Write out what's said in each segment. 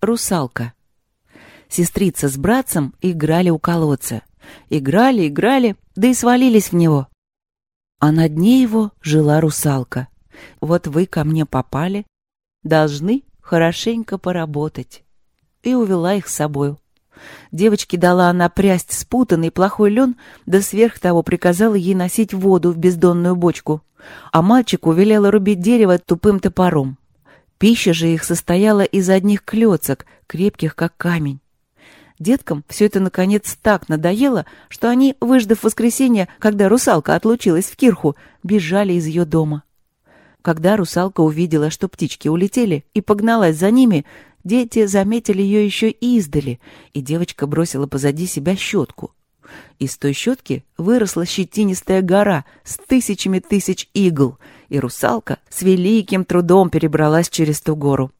русалка. Сестрица с братцем играли у колодца. Играли, играли, да и свалились в него. А на дне его жила русалка. Вот вы ко мне попали, должны хорошенько поработать. И увела их с собою. Девочке дала она прясть спутанный плохой лен, да сверх того приказала ей носить воду в бездонную бочку, а мальчику велела рубить дерево тупым топором. Пища же их состояла из одних клёцок, крепких как камень. Деткам все это, наконец, так надоело, что они, выждав воскресенье, когда русалка отлучилась в кирху, бежали из ее дома. Когда русалка увидела, что птички улетели, и погналась за ними, дети заметили ее еще издали, и девочка бросила позади себя щетку. Из той щетки выросла щетинистая гора с тысячами тысяч игл, и русалка с великим трудом перебралась через ту гору.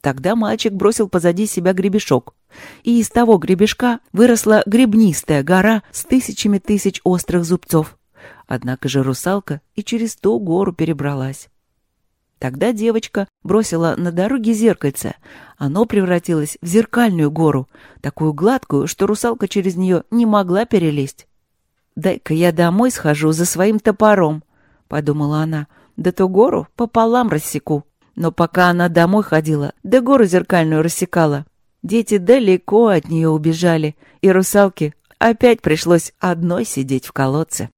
Тогда мальчик бросил позади себя гребешок, и из того гребешка выросла гребнистая гора с тысячами тысяч острых зубцов. Однако же русалка и через ту гору перебралась. Тогда девочка бросила на дороге зеркальце. Оно превратилось в зеркальную гору, такую гладкую, что русалка через нее не могла перелезть. «Дай-ка я домой схожу за своим топором», — подумала она, — «да ту гору пополам рассеку». Но пока она домой ходила, да гору зеркальную рассекала, дети далеко от нее убежали, и русалке опять пришлось одной сидеть в колодце.